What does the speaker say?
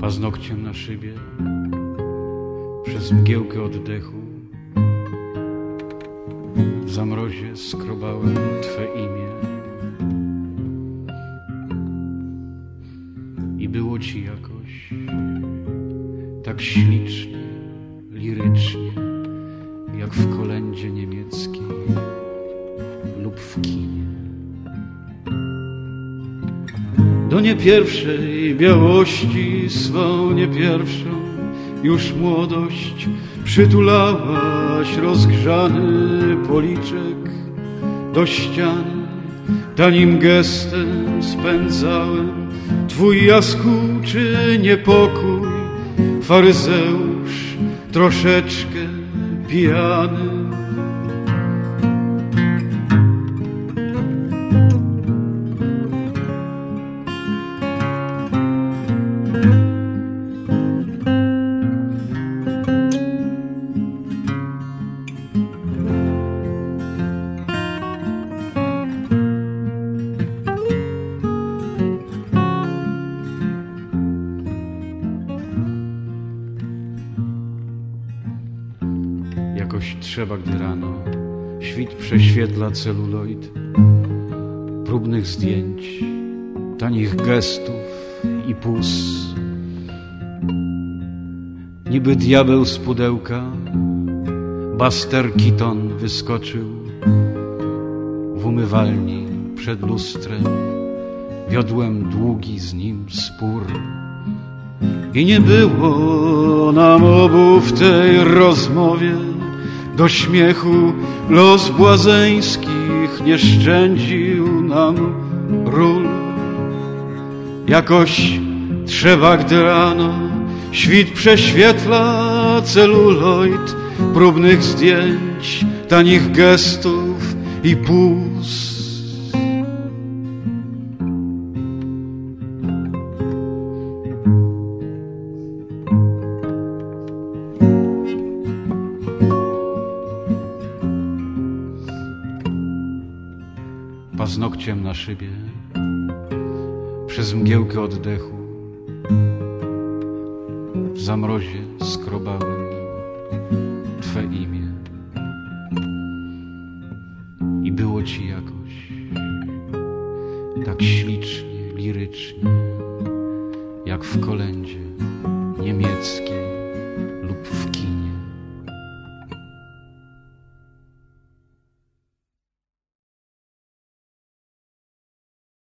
Paznokciem na szybie przez mgiełkę oddechu w zamrozie skrobałem Twe imię. I było Ci jakoś tak ślicznie, lirycznie, jak w kolędzie niemieckiej lub w kinie. Do nie pierwszej białości swą nie pierwszą już młodość przytulałaś rozgrzany policzek do ściany. Tanim gestem spędzałem twój jaskółczy niepokój, faryzeusz troszeczkę pijany. Trzeba, gdy rano świt prześwietla celuloid próbnych zdjęć, tanich gestów i pus. Niby diabeł z pudełka, Buster Keaton wyskoczył w umywalni przed lustrem. Wiodłem długi z nim spór. I nie było nam obu w tej rozmowie do śmiechu los błazeńskich nie szczędził nam ról. Jakoś trzeba, gdy rano świt prześwietla celuloid próbnych zdjęć, tanich gestów i pust. Paznokciem na szybie, przez mgiełkę oddechu, w zamrozie skrobałem Twe imię. I było Ci jakoś tak ślicznie, lirycznie, jak w kolędzie niemieckiej